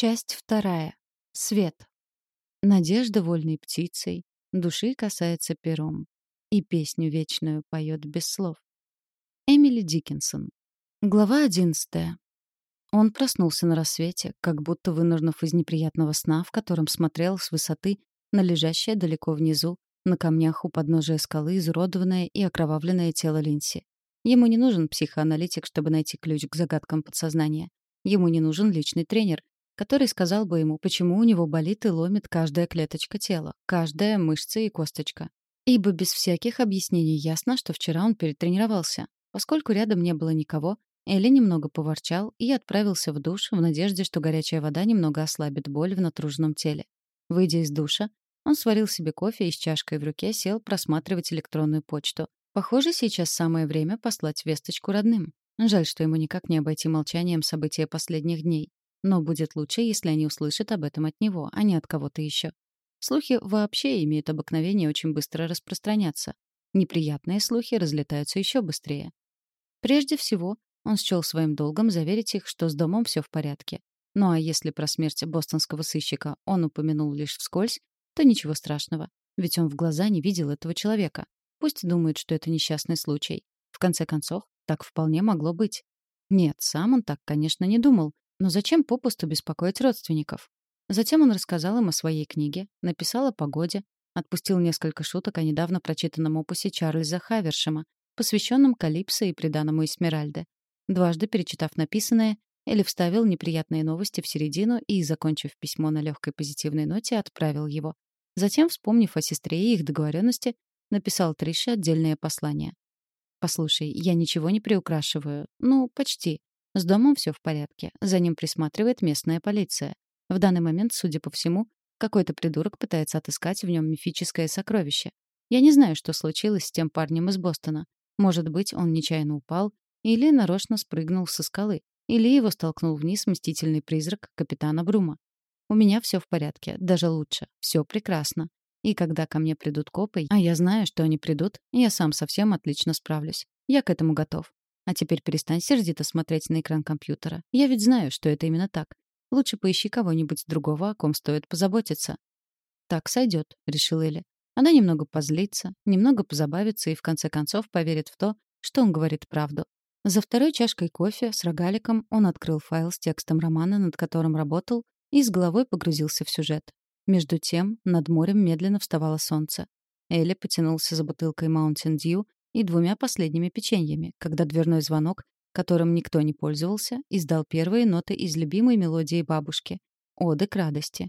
Часть вторая. Свет. Надежда вольной птицей, души касается пером, и песню вечную поет без слов. Эмили Диккенсон. Глава одиннадцатая. Он проснулся на рассвете, как будто вынырнув из неприятного сна, в котором смотрел с высоты на лежащее далеко внизу, на камнях у подножия скалы изуродованное и окровавленное тело Линси. Ему не нужен психоаналитик, чтобы найти ключ к загадкам подсознания. Ему не нужен личный тренер, который сказал бы ему, почему у него болит и ломит каждая клеточка тела, каждая мышца и косточка. Ибо без всяких объяснений ясно, что вчера он перетренировался. Поскольку рядом не было никого, Элли немного поворчал и отправился в душ в надежде, что горячая вода немного ослабит боль в натруженном теле. Выйдя из душа, он сварил себе кофе и с чашкой в руке сел просматривать электронную почту. Похоже, сейчас самое время послать весточку родным. Жаль, что ему никак не обойти молчанием события последних дней. Но будет лучше, если они услышат об этом от него, а не от кого-то еще. Слухи вообще имеют обыкновение очень быстро распространяться. Неприятные слухи разлетаются еще быстрее. Прежде всего, он счел своим долгом заверить их, что с домом все в порядке. Ну а если про смерть бостонского сыщика он упомянул лишь вскользь, то ничего страшного, ведь он в глаза не видел этого человека. Пусть думает, что это несчастный случай. В конце концов, так вполне могло быть. Нет, сам он так, конечно, не думал. Но зачем попусту беспокоить родственников? Затем он рассказал им о своей книге, написал о погоде, отпустил несколько шуток о недавно прочитанном опусе Чарльза Хавершема, посвященном Калипсо и приданому Эсмеральде, Дважды перечитав написанное, Элли вставил неприятные новости в середину и, закончив письмо на легкой позитивной ноте, отправил его. Затем, вспомнив о сестре и их договоренности, написал Трише отдельное послание. «Послушай, я ничего не приукрашиваю. Ну, почти. С домом все в порядке. За ним присматривает местная полиция. В данный момент, судя по всему, какой-то придурок пытается отыскать в нем мифическое сокровище. Я не знаю, что случилось с тем парнем из Бостона. Может быть, он нечаянно упал или нарочно спрыгнул со скалы, или его столкнул вниз мстительный призрак капитана Брума. У меня все в порядке, даже лучше, все прекрасно. И когда ко мне придут копы, а я знаю, что они придут, я сам совсем отлично справлюсь. Я к этому готов. А теперь перестань сердито смотреть на экран компьютера. Я ведь знаю, что это именно так. Лучше поищи кого-нибудь другого, о ком стоит позаботиться. Так сойдет, решила Эля. Она немного позлится, немного позабавится и в конце концов поверит в то, что он говорит правду. За второй чашкой кофе с рогаликом он открыл файл с текстом романа, над которым работал, и с головой погрузился в сюжет. Между тем, над морем медленно вставало солнце. Элли потянулся за бутылкой Mountain Dew и двумя последними печеньями, когда дверной звонок, которым никто не пользовался, издал первые ноты из любимой мелодии бабушки — «Оды к радости».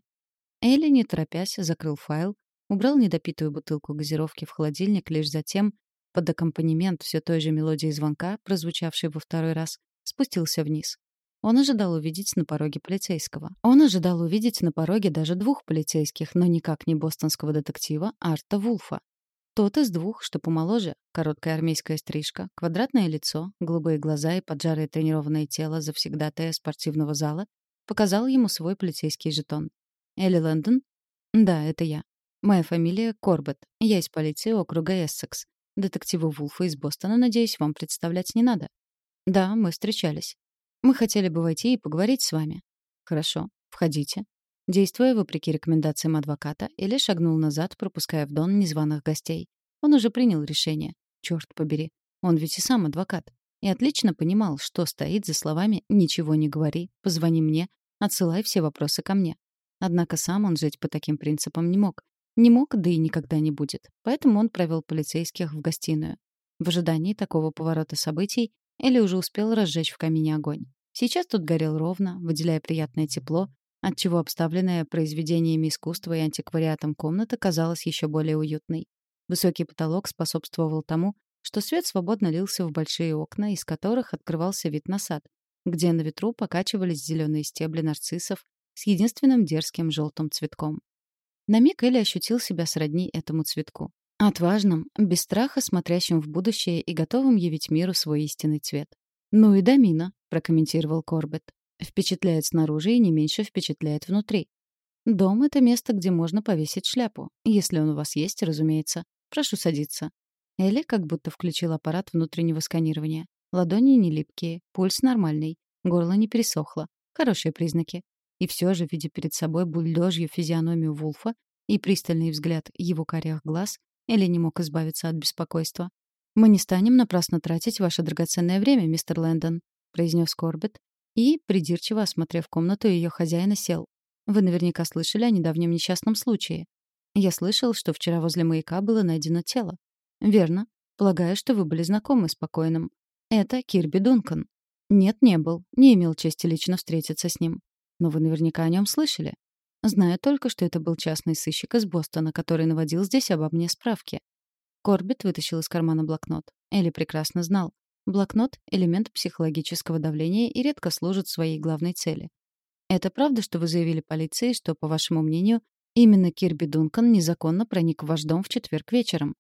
Элли, не торопясь, закрыл файл, убрал недопитую бутылку газировки в холодильник лишь затем, под аккомпанемент все той же мелодии звонка, прозвучавшей во второй раз, спустился вниз. Он ожидал увидеть на пороге полицейского. Он ожидал увидеть на пороге даже двух полицейских, но никак не бостонского детектива Арта Вулфа. Тот из двух, что помоложе, короткая армейская стрижка, квадратное лицо, голубые глаза и поджарое тренированное тело завсегдатая спортивного зала, показал ему свой полицейский жетон. «Элли Лэндон?» «Да, это я. Моя фамилия Корбет. Я из полиции округа Эссекс. Детективу Вулфа из Бостона, надеюсь, вам представлять не надо. Да, мы встречались. Мы хотели бы войти и поговорить с вами. Хорошо, входите. Действуя вопреки рекомендациям адвоката, Или шагнул назад, пропуская в дон незваных гостей. Он уже принял решение. Черт побери. Он ведь и сам адвокат. И отлично понимал, что стоит за словами «ничего не говори», «позвони мне», «отсылай все вопросы ко мне». Однако сам он жить по таким принципам не мог. Не мог, да и никогда не будет. Поэтому он провел полицейских в гостиную. В ожидании такого поворота событий Элли уже успел разжечь в камине огонь. Сейчас тут горел ровно, выделяя приятное тепло, отчего обставленная произведениями искусства и антиквариатом комната казалась еще более уютной. Высокий потолок способствовал тому, что свет свободно лился в большие окна, из которых открывался вид на сад, где на ветру покачивались зеленые стебли нарциссов с единственным дерзким желтым цветком. На миг Элли ощутил себя сродни этому цветку. Отважным, без страха смотрящим в будущее и готовым явить миру свой истинный цвет. «Ну и домина», — прокомментировал Корбет. «Впечатляет снаружи и не меньше впечатляет внутри. Дом — это место, где можно повесить шляпу. Если он у вас есть, разумеется. Прошу садиться». Элли как будто включил аппарат внутреннего сканирования. Ладони не липкие, пульс нормальный, горло не пересохло. Хорошие признаки. И все же, видя перед собой бульдожью физиономию Вулфа и пристальный взгляд его карих глаз, Элли не мог избавиться от беспокойства. «Мы не станем напрасно тратить ваше драгоценное время, мистер Лэндон», — произнес Корбет, и, придирчиво осмотрев комнату, ее хозяина сел. «Вы наверняка слышали о недавнем несчастном случае. Я слышал, что вчера возле маяка было найдено тело. Верно. Полагаю, что вы были знакомы с покойным. Это Кирби Дункан. Нет, не был. Не имел чести лично встретиться с ним. Но вы наверняка о нем слышали. Знаю только, что это был частный сыщик из Бостона, который наводил здесь обо мне справки. Корбет вытащил из кармана блокнот. Элли прекрасно знал. Блокнот — элемент психологического давления и редко служит своей главной цели. Это правда, что вы заявили полиции, что, по вашему мнению, именно Кирби Дункан незаконно проник в ваш дом в четверг вечером?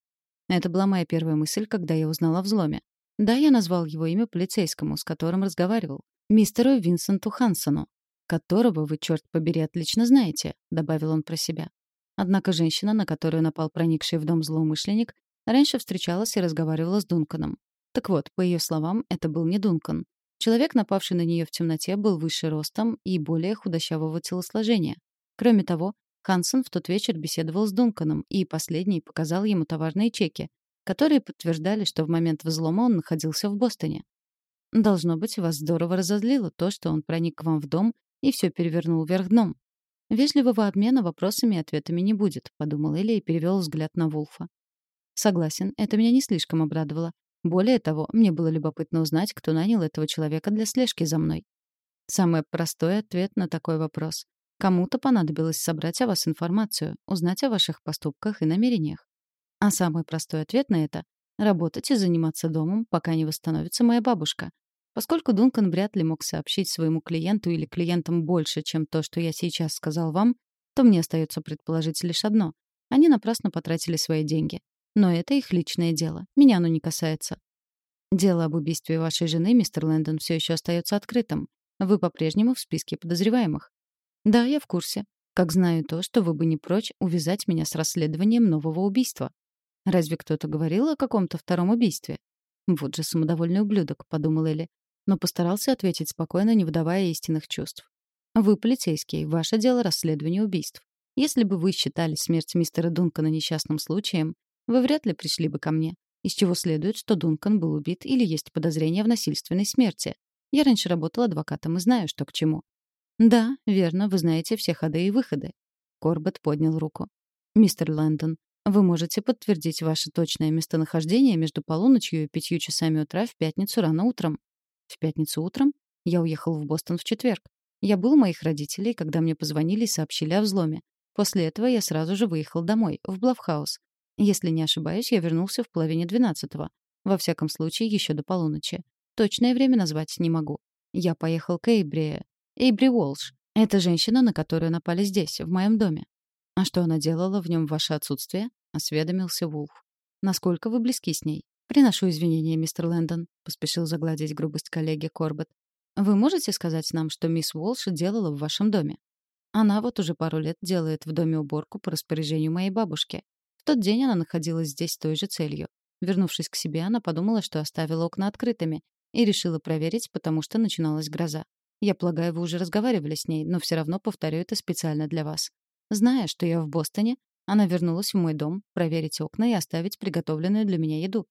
Это была моя первая мысль, когда я узнал о взломе. Да, я назвал его имя полицейскому, с которым разговаривал. Мистеру Винсенту Хансону которого вы, черт побери, отлично знаете», — добавил он про себя. Однако женщина, на которую напал проникший в дом злоумышленник, раньше встречалась и разговаривала с Дунканом. Так вот, по ее словам, это был не Дункан. Человек, напавший на нее в темноте, был выше ростом и более худощавого телосложения. Кроме того, Хансон в тот вечер беседовал с Дунканом, и последний показал ему товарные чеки, которые подтверждали, что в момент взлома он находился в Бостоне. Должно быть, вас здорово разозлило то, что он проник к вам в дом и все перевернул вверх дном. Вежливого обмена вопросами и ответами не будет, подумал Элли и перевел взгляд на Вулфа. Согласен, это меня не слишком обрадовало. Более того, мне было любопытно узнать, кто нанял этого человека для слежки за мной. Самый простой ответ на такой вопрос. Кому-то понадобилось собрать о вас информацию, узнать о ваших поступках и намерениях. А самый простой ответ на это — работать и заниматься домом, пока не восстановится моя бабушка. Поскольку Дункан вряд ли мог сообщить своему клиенту или клиентам больше, чем то, что я сейчас сказал вам, то мне остается предположить лишь одно. Они напрасно потратили свои деньги. Но это их личное дело. Меня оно не касается. Дело об убийстве вашей жены, мистер Лэндон, все еще остается открытым. Вы по-прежнему в списке подозреваемых. Да, я в курсе. Как знаю то, что вы бы не прочь увязать меня с расследованием нового убийства. Разве кто-то говорил о каком-то втором убийстве? Вот же самодовольный ублюдок, подумал Элли но постарался ответить спокойно, не выдавая истинных чувств. «Вы полицейский, ваше дело расследование убийств. Если бы вы считали смерть мистера Дункана несчастным случаем, вы вряд ли пришли бы ко мне, из чего следует, что Дункан был убит или есть подозрение в насильственной смерти. Я раньше работал адвокатом и знаю, что к чему». «Да, верно, вы знаете все ходы и выходы». Корбет поднял руку. «Мистер Лэндон, вы можете подтвердить ваше точное местонахождение между полуночью и пятью часами утра в пятницу рано утром?» В пятницу утром я уехал в Бостон в четверг. Я был у моих родителей, когда мне позвонили и сообщили о взломе. После этого я сразу же выехал домой, в Блавхаус. Если не ошибаюсь, я вернулся в половине двенадцатого. Во всяком случае, еще до полуночи. Точное время назвать не могу. Я поехал к Эйбри... Эйбри Уолш. Это женщина, на которую напали здесь, в моем доме. А что она делала в нем в ваше отсутствие? Осведомился Вулф. Насколько вы близки с ней? «Приношу извинения, мистер Лэндон», — поспешил загладить грубость коллеги Корбет. «Вы можете сказать нам, что мисс Уолш делала в вашем доме?» «Она вот уже пару лет делает в доме уборку по распоряжению моей бабушки. Тот день она находилась здесь с той же целью. Вернувшись к себе, она подумала, что оставила окна открытыми, и решила проверить, потому что начиналась гроза. Я полагаю, вы уже разговаривали с ней, но все равно повторю это специально для вас. Зная, что я в Бостоне, она вернулась в мой дом проверить окна и оставить приготовленную для меня еду.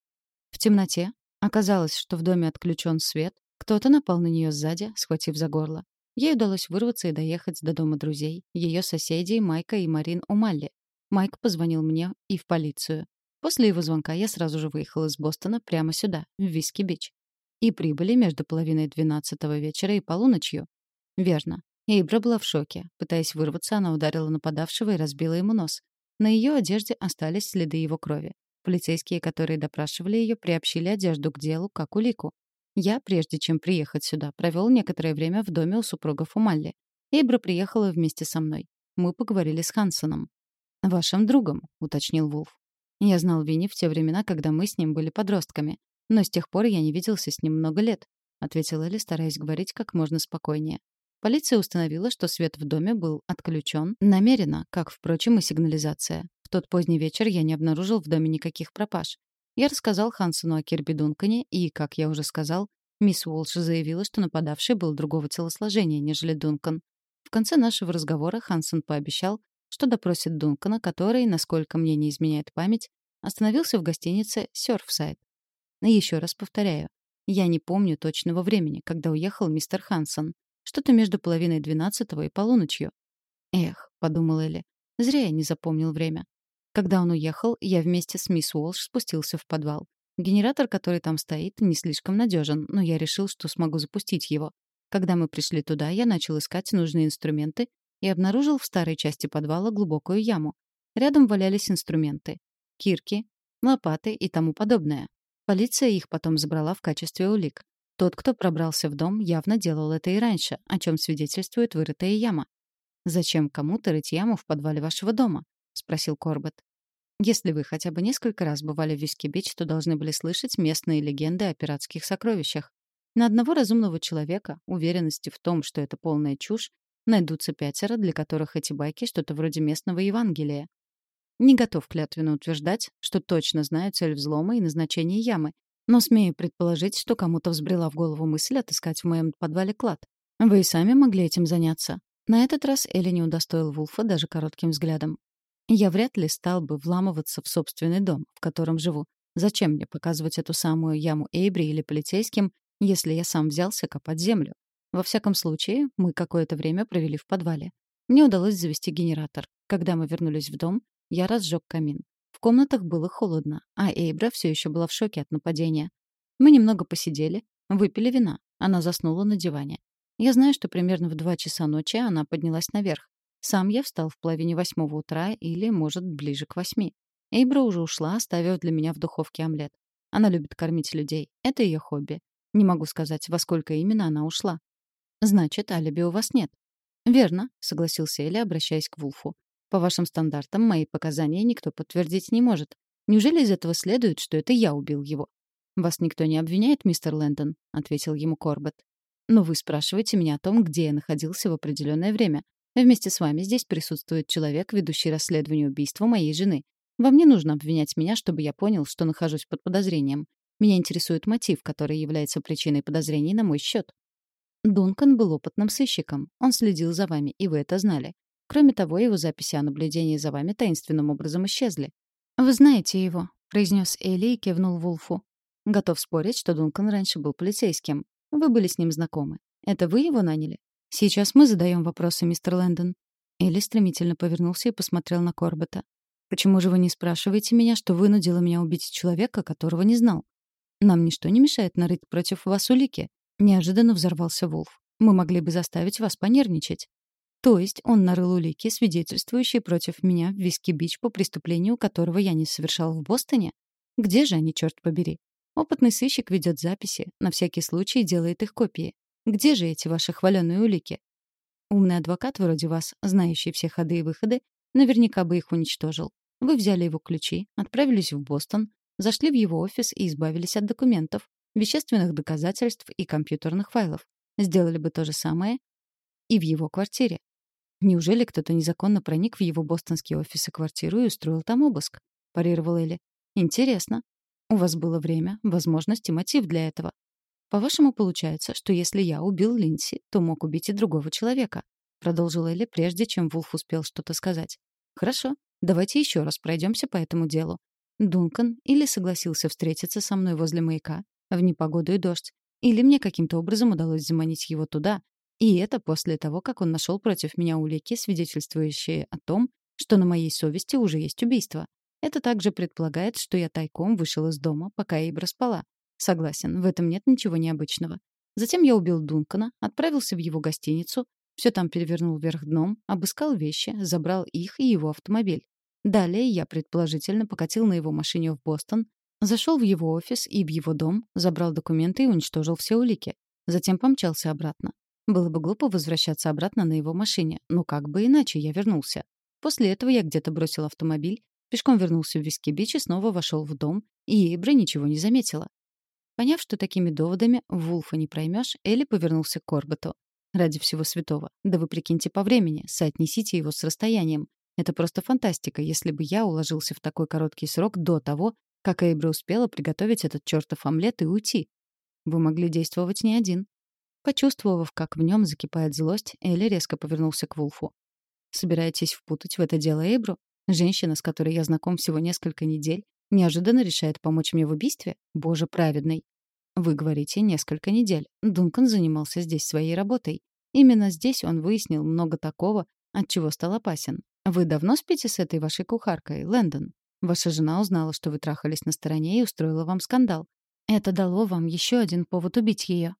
В темноте оказалось, что в доме отключен свет, кто-то напал на нее сзади, схватив за горло. Ей удалось вырваться и доехать до дома друзей, ее соседей Майка и Морин О'Малли. Майк позвонил мне и в полицию. После его звонка я сразу же выехал из Бостона прямо сюда, в Виски-Бич. И прибыли между половиной двенадцатого вечера и полуночью. Верно. Эйбра была в шоке. Пытаясь вырваться, она ударила нападавшего и разбила ему нос. На ее одежде остались следы его крови. Полицейские, которые допрашивали ее, приобщили одежду к делу, как улику. Я, прежде чем приехать сюда, провел некоторое время в доме у супругов Умалли. Эйбра приехала вместе со мной. Мы поговорили с Хансоном. «Вашим другом», — уточнил Вулф. Я знал Винни в те времена, когда мы с ним были подростками. Но с тех пор я не виделся с ним много лет, — ответила Элли, стараясь говорить как можно спокойнее. Полиция установила, что свет в доме был отключен намеренно, как, впрочем, и сигнализация. В тот поздний вечер я не обнаружил в доме никаких пропаж. Я рассказал Хансону о Кирби Дункане, и, как я уже сказал, мисс Уолш заявила, что нападавший был другого телосложения, нежели Дункан. В конце нашего разговора Хансен пообещал, что допросит Дункана, который, насколько мне не изменяет память, остановился в гостинице «Сёрфсайд». Еще раз повторяю, я не помню точного времени, когда уехал мистер Хансен. Что-то между половиной двенадцатого и полуночью. «Эх», — подумал Элли, — «зря я не запомнил время». Когда он уехал, я вместе с мисс Уолш спустился в подвал. Генератор, который там стоит, не слишком надежен, но я решил, что смогу запустить его. Когда мы пришли туда, я начал искать нужные инструменты и обнаружил в старой части подвала глубокую яму. Рядом валялись инструменты. Кирки, лопаты и тому подобное. Полиция их потом забрала в качестве улик. Тот, кто пробрался в дом, явно делал это и раньше, о чем свидетельствует вырытая яма. «Зачем кому-то рыть яму в подвале вашего дома?» — спросил Корбет. «Если вы хотя бы несколько раз бывали в Виски-Бич, то должны были слышать местные легенды о пиратских сокровищах. На одного разумного человека, уверенного в том, что это полная чушь, найдутся пятеро, для которых эти байки что-то вроде местного Евангелия. Не готов клятвенно утверждать, что точно знаю цель взлома и назначение ямы, но смею предположить, что кому-то взбрела в голову мысль отыскать в моем подвале клад. Вы и сами могли этим заняться. На этот раз Элли не удостоил Вулфа даже коротким взглядом. Я вряд ли стал бы вламываться в собственный дом, в котором живу. Зачем мне показывать эту самую яму Эйбри или полицейским, если я сам взялся копать землю? Во всяком случае, мы какое-то время провели в подвале. Мне удалось завести генератор. Когда мы вернулись в дом, я разжег камин. В комнатах было холодно, а Эйбра все еще была в шоке от нападения. Мы немного посидели, выпили вина. Она заснула на диване. Я знаю, что примерно в два часа ночи она поднялась наверх. Сам я встал в половине восьмого утра или, может, ближе к восьми. Эйбра уже ушла, оставив для меня в духовке омлет. Она любит кормить людей. Это ее хобби. Не могу сказать, во сколько именно она ушла. Значит, алиби у вас нет. Верно, согласился Эля, обращаясь к Вулфу. По вашим стандартам мои показания никто подтвердить не может. Неужели из этого следует, что это я убил его? Вас никто не обвиняет, мистер Лэндон, ответил ему Корбет. Но вы спрашиваете меня о том, где я находился в определенное время. Вместе с вами здесь присутствует человек, ведущий расследование убийства моей жены. Вам не нужно обвинять меня, чтобы я понял, что нахожусь под подозрением. Меня интересует мотив, который является причиной подозрений на мой счет. Дункан был опытным сыщиком. Он следил за вами, и вы это знали. Кроме того, его записи о наблюдении за вами таинственным образом исчезли. «Вы знаете его», — произнес Элли и кивнул Вулфу. Готов спорить, что Дункан раньше был полицейским. Вы были с ним знакомы. Это вы его наняли? Сейчас мы задаем вопросы, мистер Лэндон. Элли стремительно повернулся и посмотрел на Корбета. Почему же вы не спрашиваете меня, что вынудило меня убить человека, которого не знал? Нам ничто не мешает нарыть против вас улики. Неожиданно взорвался Вулф. Мы могли бы заставить вас понервничать. То есть он нарыл улики, свидетельствующие против меня в Виски-Бич по преступлению, которого я не совершал в Бостоне? Где же они, черт побери? Опытный сыщик ведет записи, на всякий случай делает их копии. Где же эти ваши хваленые улики? Умный адвокат вроде вас, знающий все ходы и выходы, наверняка бы их уничтожил. Вы взяли его ключи, отправились в Бостон, зашли в его офис и избавились от документов, вещественных доказательств и компьютерных файлов. Сделали бы то же самое и в его квартире. Неужели кто-то незаконно проник в его бостонский офис и квартиру и устроил там обыск? Парировал Элли. Интересно. У вас было время, возможность и мотив для этого. По-вашему, получается, что если я убил Линси, то мог убить и другого человека, продолжил Элли, прежде чем Вулф успел что-то сказать. Хорошо, давайте еще раз пройдемся по этому делу. Дункан или согласился встретиться со мной возле маяка в непогоду и дождь, или мне каким-то образом удалось заманить его туда, и это после того, как он нашел против меня улики, свидетельствующие о том, что на моей совести уже есть убийство. Это также предполагает, что я тайком вышел из дома, пока Эйбра спала. Согласен, в этом нет ничего необычного. Затем я убил Дункана, отправился в его гостиницу, все там перевернул вверх дном, обыскал вещи, забрал их и его автомобиль. Далее я предположительно покатил на его машине в Бостон, зашел в его офис и в его дом, забрал документы и уничтожил все улики. Затем помчался обратно. Было бы глупо возвращаться обратно на его машине, но как бы иначе я вернулся. После этого я где-то бросил автомобиль, Пешком вернулся в Виски-Бич и снова вошел в дом, и Эйбра ничего не заметила. Поняв, что такими доводами Вулфа не проймешь, Элли повернулся к Корбету. «Ради всего святого. Да вы прикиньте по времени, соотнесите его с расстоянием. Это просто фантастика, если бы я уложился в такой короткий срок до того, как Эйбра успела приготовить этот чертов омлет и уйти. Вы могли действовать не один. Почувствовав, как в нем закипает злость, Элли резко повернулся к Вулфу. «Собираетесь впутать в это дело Эйбру? Женщина, с которой я знаком всего несколько недель, неожиданно решает помочь мне в убийстве? Боже праведный!» «Вы говорите, несколько недель. Дункан занимался здесь своей работой. Именно здесь он выяснил много такого, от чего стал опасен. Вы давно спите с этой вашей кухаркой, Лэндон? Ваша жена узнала, что вы трахались на стороне и устроила вам скандал. Это дало вам еще один повод убить ее.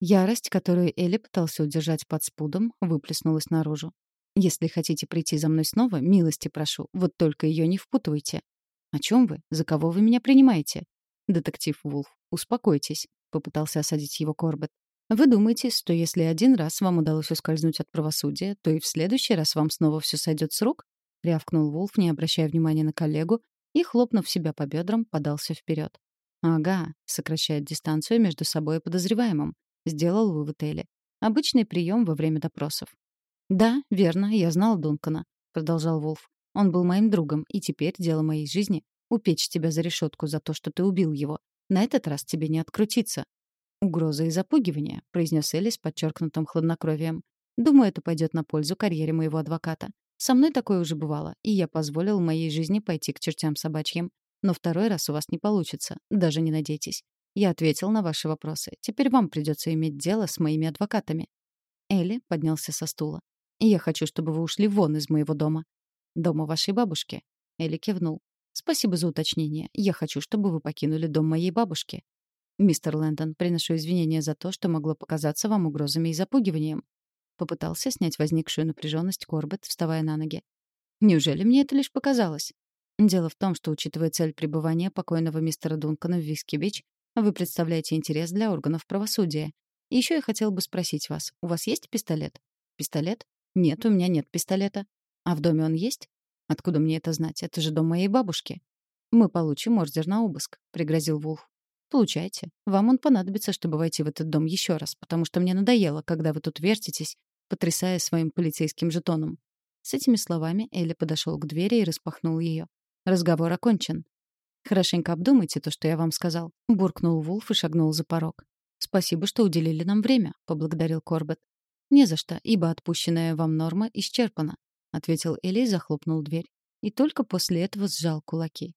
Ярость, которую Элли пытался удержать под спудом, выплеснулась наружу. «Если хотите прийти за мной снова, милости прошу, вот только ее не впутывайте». «О чем вы? За кого вы меня принимаете?» «Детектив Вулф, успокойтесь», — попытался осадить его Корбет. «Вы думаете, что если один раз вам удалось ускользнуть от правосудия, то и в следующий раз вам снова все сойдет с рук?» — рявкнул Вулф, не обращая внимания на коллегу, и, хлопнув себя по бедрам, подался вперед. «Ага», — сокращает дистанцию между собой и подозреваемым. Сделал вывод Элли. Обычный прием во время допросов. «Да, верно, я знал Дункана», — продолжал Вулф. «Он был моим другом, и теперь дело моей жизни — упечь тебя за решетку за то, что ты убил его. На этот раз тебе не открутиться». «Угроза и запугивание», — произнес Элли с подчеркнутым хладнокровием. «Думаю, это пойдет на пользу карьере моего адвоката. Со мной такое уже бывало, и я позволил моей жизни пойти к чертям собачьим. Но второй раз у вас не получится. Даже не надейтесь. Я ответил на ваши вопросы. Теперь вам придется иметь дело с моими адвокатами». Элли поднялся со стула. «Я хочу, чтобы вы ушли вон из моего дома». «Дома вашей бабушки». Элли кивнул. «Спасибо за уточнение. Я хочу, чтобы вы покинули дом моей бабушки». «Мистер Лэндон, приношу извинения за то, что могло показаться вам угрозами и запугиванием». Попытался снять возникшую напряженность Корбет, вставая на ноги. «Неужели мне это лишь показалось?» Дело в том, что, учитывая цель пребывания покойного мистера Дункана в Виски-Бич, вы представляете интерес для органов правосудия. Еще я хотел бы спросить вас, у вас есть пистолет? Пистолет? Нет, у меня нет пистолета. А в доме он есть? Откуда мне это знать? Это же дом моей бабушки. Мы получим ордер на обыск, пригрозил Вулф. Получайте. Вам он понадобится, чтобы войти в этот дом еще раз, потому что мне надоело, когда вы тут вертитесь, потрясая своим полицейским жетоном. С этими словами Элли подошел к двери и распахнул ее. Разговор окончен. Хорошенько обдумайте то, что я вам сказал, буркнул Вулф и шагнул за порог. Спасибо, что уделили нам время, поблагодарил Корбет. Не за что, ибо отпущенная вам норма исчерпана, ответил Элли и захлопнул дверь. И только после этого сжал кулаки.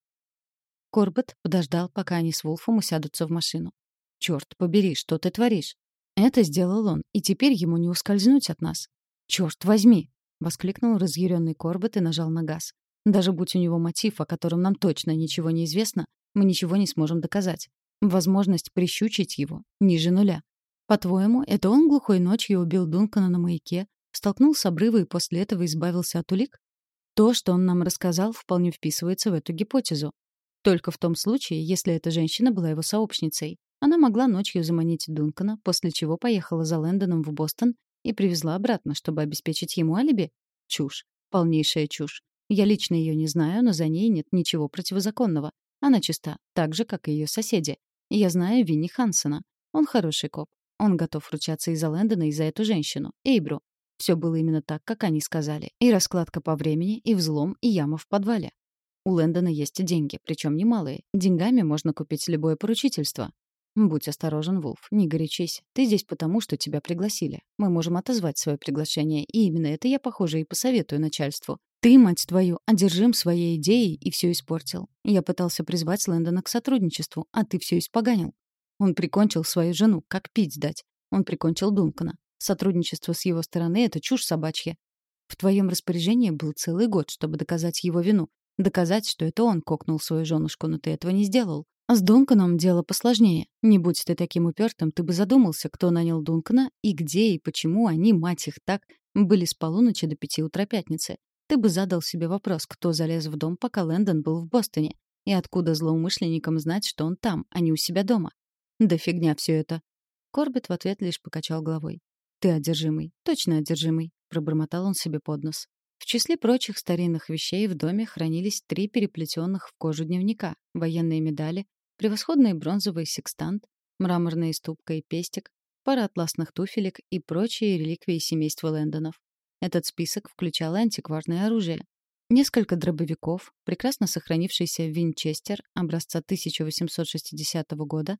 Корбет подождал, пока они с Вулфом усядутся в машину. «Чёрт побери, что ты творишь?» Это сделал он, и теперь ему не ускользнуть от нас. «Чёрт возьми!» — воскликнул разъяренный Корбет и нажал на газ. Даже будь у него мотив, о котором нам точно ничего не известно, мы ничего не сможем доказать. Возможность прищучить его ниже нуля. По-твоему, это он глухой ночью убил Дункана на маяке, столкнул с обрыва и после этого избавился от улик? То, что он нам рассказал, вполне вписывается в эту гипотезу. Только в том случае, если эта женщина была его сообщницей. Она могла ночью заманить Дункана, после чего поехала за Лэндоном в Бостон и привезла обратно, чтобы обеспечить ему алиби? Чушь. Полнейшая чушь. Я лично ее не знаю, но за ней нет ничего противозаконного. Она чиста, так же, как и ее соседи. Я знаю Винни Хансона. Он хороший коп. Он готов ручаться и за Лэндона, и за эту женщину, Эйбру. Все было именно так, как они сказали. И раскладка по времени, и взлом, и яма в подвале. У Лэндона есть деньги, причем немалые. Деньгами можно купить любое поручительство. Будь осторожен, Вулф, не горячись. Ты здесь потому, что тебя пригласили. Мы можем отозвать свое приглашение, и именно это я, похоже, и посоветую начальству. Ты, мать твою, одержим своей идеей и все испортил. Я пытался призвать Лэндона к сотрудничеству, а ты все испоганил. Он прикончил свою жену, как пить дать. Он прикончил Дункана. Сотрудничество с его стороны — это чушь собачья. В твоем распоряжении был целый год, чтобы доказать его вину. Доказать, что это он кокнул свою женушку, но ты этого не сделал. С Дунканом дело посложнее. Не будь ты таким упертым, ты бы задумался, кто нанял Дункана и где и почему они, мать их так, были с полуночи до пяти утра пятницы. Ты бы задал себе вопрос, кто залез в дом, пока Лэндон был в Бостоне, и откуда злоумышленникам знать, что он там, а не у себя дома. Да фигня все это. Корбет в ответ лишь покачал головой. «Ты одержимый, точно одержимый», — пробормотал он себе под нос. В числе прочих старинных вещей в доме хранились три переплетенных в кожу дневника, военные медали, превосходный бронзовый секстант, мраморная ступка и пестик, пара атласных туфелек и прочие реликвии семейства Лэндонов. Этот список включал антикварное оружие. Несколько дробовиков, прекрасно сохранившийся Винчестер образца 1860 года,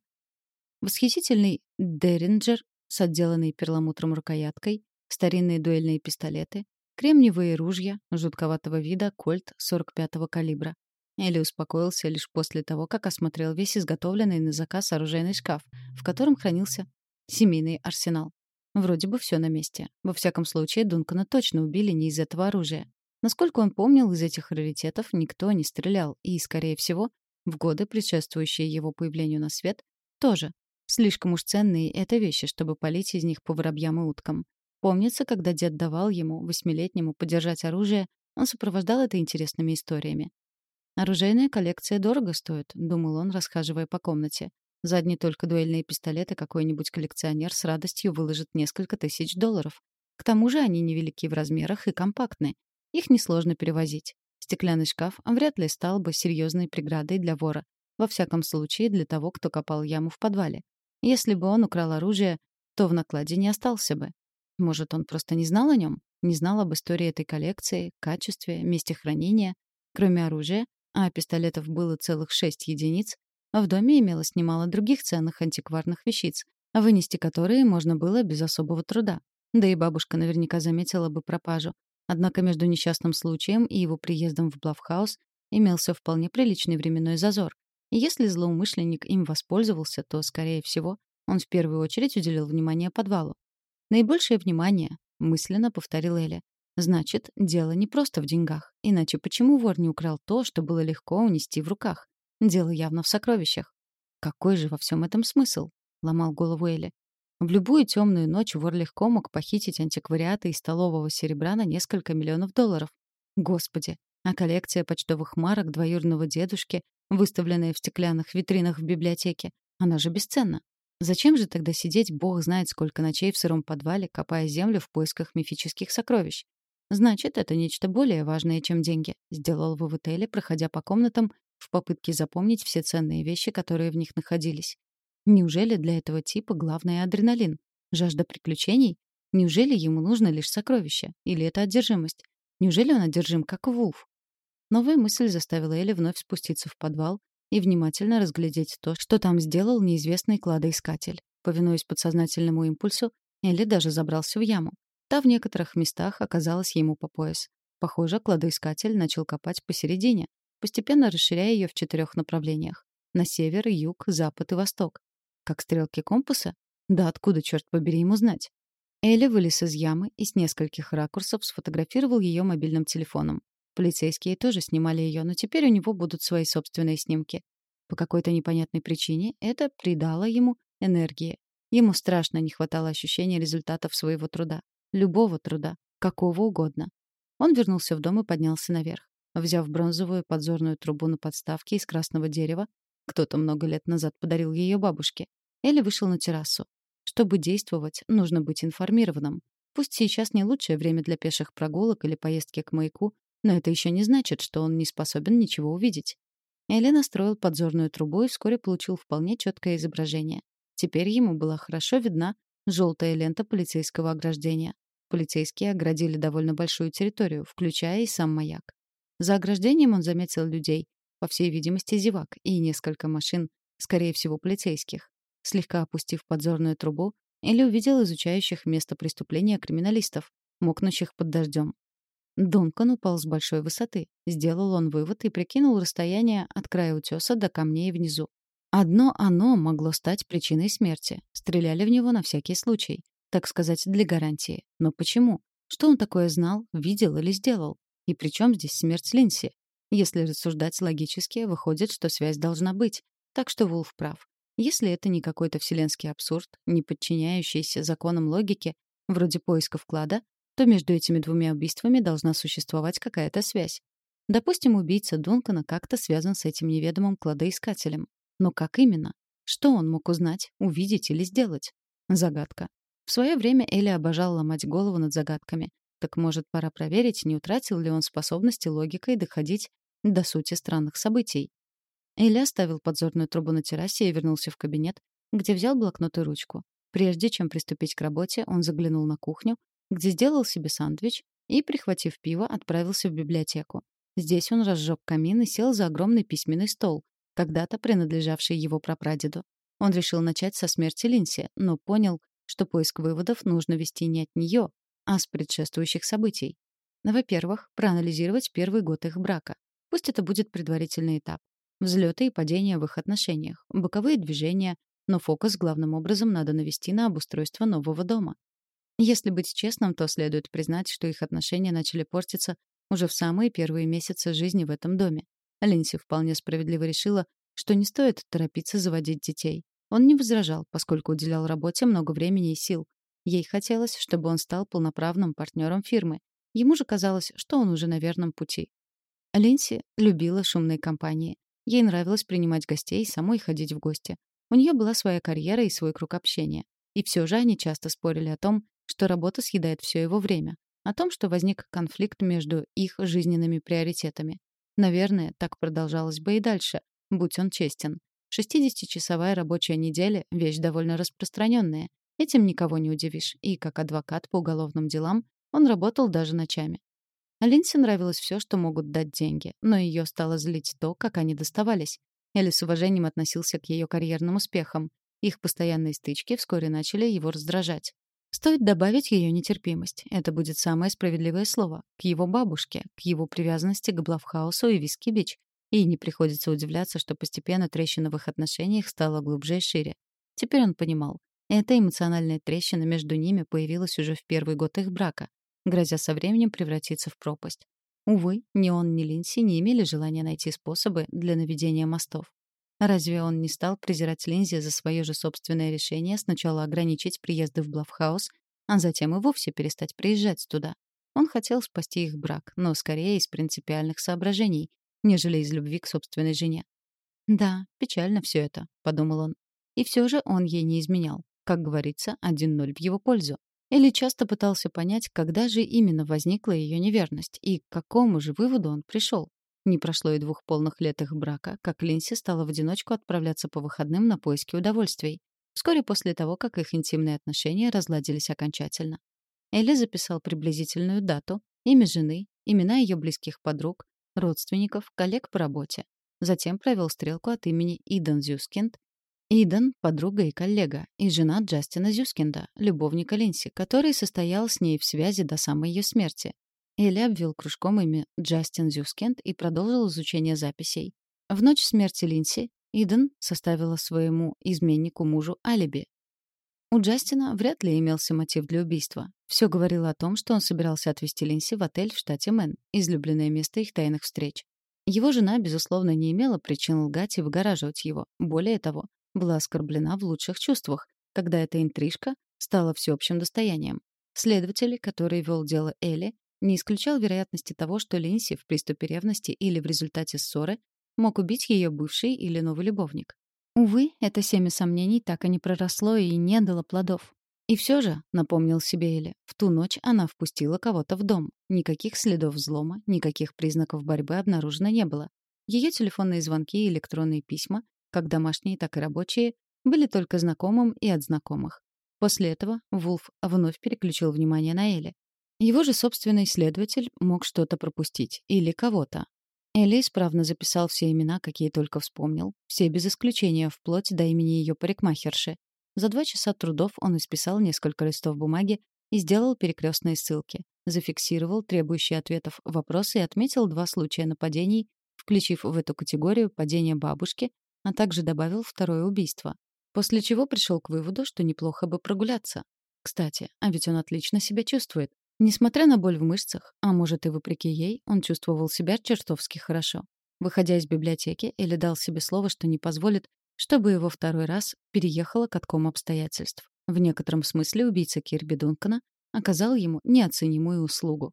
восхитительный Деринджер с отделанной перламутром рукояткой, старинные дуэльные пистолеты, кремниевые ружья жутковатого вида кольт 45-го калибра. Элли успокоился лишь после того, как осмотрел весь изготовленный на заказ оружейный шкаф, в котором хранился семейный арсенал. Вроде бы все на месте. Во всяком случае, Дункана точно убили не из этого оружия. Насколько он помнил, из этих раритетов никто не стрелял, и, скорее всего, в годы, предшествующие его появлению на свет, тоже. Слишком уж ценные это вещи, чтобы палить из них по воробьям и уткам. Помнится, когда дед давал ему, восьмилетнему, подержать оружие, он сопровождал это интересными историями. «Оружейная коллекция дорого стоит», — думал он, расхаживая по комнате. За одни только дуэльные пистолеты какой-нибудь коллекционер с радостью выложит несколько тысяч долларов. К тому же они невелики в размерах и компактны. Их несложно перевозить. Стеклянный шкаф вряд ли стал бы серьезной преградой для вора. Во всяком случае, для того, кто копал яму в подвале. Если бы он украл оружие, то в накладе не остался бы. Может, он просто не знал о нем? Не знал об истории этой коллекции, качестве, месте хранения? Кроме оружия, а пистолетов было целых шесть единиц, в доме имелось немало других ценных антикварных вещиц, вынести которые можно было без особого труда. Да и бабушка наверняка заметила бы пропажу. Однако между несчастным случаем и его приездом в Блавхаус имелся вполне приличный временной зазор. И если злоумышленник им воспользовался, то, скорее всего, он в первую очередь уделил внимание подвалу. Наибольшее внимание, мысленно повторил Эля. Значит, дело не просто в деньгах. Иначе почему вор не украл то, что было легко унести в руках? Дело явно в сокровищах. Какой же во всем этом смысл? Ломал голову Элли. В любую темную ночь вор легко мог похитить антиквариаты из столового серебра на несколько миллионов долларов. Господи, а коллекция почтовых марок двоюродного дедушки, выставленная в стеклянных витринах в библиотеке, она же бесценна. Зачем же тогда сидеть бог знает сколько ночей в сыром подвале, копая землю в поисках мифических сокровищ? Значит, это нечто более важное, чем деньги, сделал вывод Элли, проходя по комнатам в попытке запомнить все ценные вещи, которые в них находились. Неужели для этого типа главное адреналин? Жажда приключений? Неужели ему нужно лишь сокровище? Или это одержимость? Неужели он одержим, как Вулф? Новая мысль заставила Элли вновь спуститься в подвал и внимательно разглядеть то, что там сделал неизвестный кладоискатель. Повинуясь подсознательному импульсу, Элли даже забрался в яму. Та в некоторых местах оказалась ему по пояс. Похоже, кладоискатель начал копать посередине, постепенно расширяя ее в четырех направлениях. На север, юг, запад и восток. Как стрелки компаса? Да откуда, черт побери, ему знать? Элли вылез из ямы и с нескольких ракурсов сфотографировал ее мобильным телефоном. Полицейские тоже снимали ее, но теперь у него будут свои собственные снимки. По какой-то непонятной причине это придало ему энергии. Ему страшно не хватало ощущения результатов своего труда. Любого труда. Какого угодно. Он вернулся в дом и поднялся наверх. Взяв бронзовую подзорную трубу на подставке из красного дерева, кто-то много лет назад подарил ее бабушке, Элли вышел на террасу. Чтобы действовать, нужно быть информированным. Пусть сейчас не лучшее время для пеших прогулок или поездки к маяку, но это еще не значит, что он не способен ничего увидеть. Элли настроил подзорную трубу и вскоре получил вполне четкое изображение. Теперь ему была хорошо видна желтая лента полицейского ограждения. Полицейские оградили довольно большую территорию, включая и сам маяк. За ограждением он заметил людей, по всей видимости, зевак, и несколько машин, скорее всего, полицейских. Слегка опустив подзорную трубу, Элли увидел изучающих место преступления криминалистов, мокнущих под дождем. Дункан упал с большой высоты. Сделал он вывод и прикинул расстояние от края утеса до камней внизу. Одно оно могло стать причиной смерти. Стреляли в него на всякий случай. Так сказать, для гарантии. Но почему? Что он такое знал, видел или сделал? И при чем здесь смерть Линси? Если рассуждать логически, выходит, что связь должна быть. Так что Вулф прав. Если это не какой-то вселенский абсурд, не подчиняющийся законам логики, вроде поиска вклада, то между этими двумя убийствами должна существовать какая-то связь. Допустим, убийца Дункана как-то связан с этим неведомым кладоискателем. Но как именно? Что он мог узнать, увидеть или сделать? Загадка. В свое время Элли обожал ломать голову над загадками. Так может, пора проверить, не утратил ли он способности логикой доходить до сути странных событий. Эля оставил подзорную трубу на террасе и вернулся в кабинет, где взял блокнот и ручку. Прежде чем приступить к работе, он заглянул на кухню, где сделал себе сандвич и, прихватив пиво, отправился в библиотеку. Здесь он разжег камин и сел за огромный письменный стол, когда-то принадлежавший его прапрадеду. Он решил начать со смерти Линси, но понял, что поиск выводов нужно вести не от нее, а с предшествующих событий. Во-первых, проанализировать первый год их брака. Пусть это будет предварительный этап. Взлеты и падения в их отношениях, боковые движения, но фокус главным образом надо навести на обустройство нового дома. Если быть честным, то следует признать, что их отношения начали портиться уже в самые первые месяцы жизни в этом доме. Линси вполне справедливо решила, что не стоит торопиться заводить детей. Он не возражал, поскольку уделял работе много времени и сил. Ей хотелось, чтобы он стал полноправным партнером фирмы. Ему же казалось, что он уже на верном пути. Линси любила шумные компании. Ей нравилось принимать гостей и самой ходить в гости. У нее была своя карьера и свой круг общения. И все же они часто спорили о том, что работа съедает все его время, о том, что возник конфликт между их жизненными приоритетами. Наверное, так продолжалось бы и дальше, будь он честен. 60-часовая рабочая неделя — вещь довольно распространенная. Этим никого не удивишь, и как адвокат по уголовным делам он работал даже ночами. Линсе нравилось все, что могут дать деньги, но ее стало злить то, как они доставались. Элли с уважением относился к ее карьерным успехам. Их постоянные стычки вскоре начали его раздражать. Стоит добавить ее нетерпимость. Это будет самое справедливое слово. К его бабушке, к его привязанности к Блаффхаусу и Виски-Бич. И не приходится удивляться, что постепенно трещина в их отношениях стала глубже и шире. Теперь он понимал. Эта эмоциональная трещина между ними появилась уже в первый год их брака, грозя со временем превратиться в пропасть. Увы, ни он, ни Линси не имели желания найти способы для наведения мостов. Разве он не стал презирать Линзи за свое же собственное решение сначала ограничить приезды в Блавхаус, а затем и вовсе перестать приезжать туда? Он хотел спасти их брак, но скорее из принципиальных соображений, нежели из любви к собственной жене. «Да, печально все это», — подумал он. И все же он ей не изменял. Как говорится, 1-0 в его пользу. Или часто пытался понять, когда же именно возникла ее неверность и к какому же выводу он пришел. Не прошло и двух полных лет их брака, как Линси стала в одиночку отправляться по выходным на поиски удовольствий. Вскоре после того, как их интимные отношения разладились окончательно. Элли записал приблизительную дату, имя жены, имена ее близких подруг, родственников, коллег по работе. Затем провел стрелку от имени Иден Зюскинд. Иден — подруга и коллега, и жена Джастина Зюскинда, любовника Линси, который состоял с ней в связи до самой ее смерти. Элли обвел кружком имя Джастин Зюскент и продолжил изучение записей. В ночь смерти Линси Иден составила своему изменнику мужу алиби. У Джастина вряд ли имелся мотив для убийства. Все говорило о том, что он собирался отвезти Линси в отель в штате Мэн, излюбленное место их тайных встреч. Его жена, безусловно, не имела причин лгать и выгораживать его. Более того, была оскорблена в лучших чувствах, когда эта интрижка стала всеобщим достоянием. Следователь, который вел дело Элли, не исключал вероятности того, что Линси в приступе ревности или в результате ссоры мог убить ее бывший или новый любовник. Увы, это семя сомнений так и не проросло и не дало плодов. И все же, напомнил себе Эли, в ту ночь она впустила кого-то в дом. Никаких следов взлома, никаких признаков борьбы обнаружено не было. Ее телефонные звонки и электронные письма, как домашние, так и рабочие, были только знакомым и от знакомых. После этого Вулф вновь переключил внимание на Эли. Его же собственный следователь мог что-то пропустить. Или кого-то. Элли исправно записал все имена, какие только вспомнил. Все без исключения, вплоть до имени ее парикмахерши. За два часа трудов он исписал несколько листов бумаги и сделал перекрестные ссылки. Зафиксировал требующие ответов вопросы и отметил два случая нападений, включив в эту категорию падение бабушки, а также добавил второе убийство. После чего пришел к выводу, что неплохо бы прогуляться. Кстати, а ведь он отлично себя чувствует. Несмотря на боль в мышцах, а может и вопреки ей, он чувствовал себя чертовски хорошо. Выходя из библиотеки, Элли дал себе слово, что не позволит, чтобы его второй раз переехало катком обстоятельств. В некотором смысле убийца Кирби Дункана оказал ему неоценимую услугу.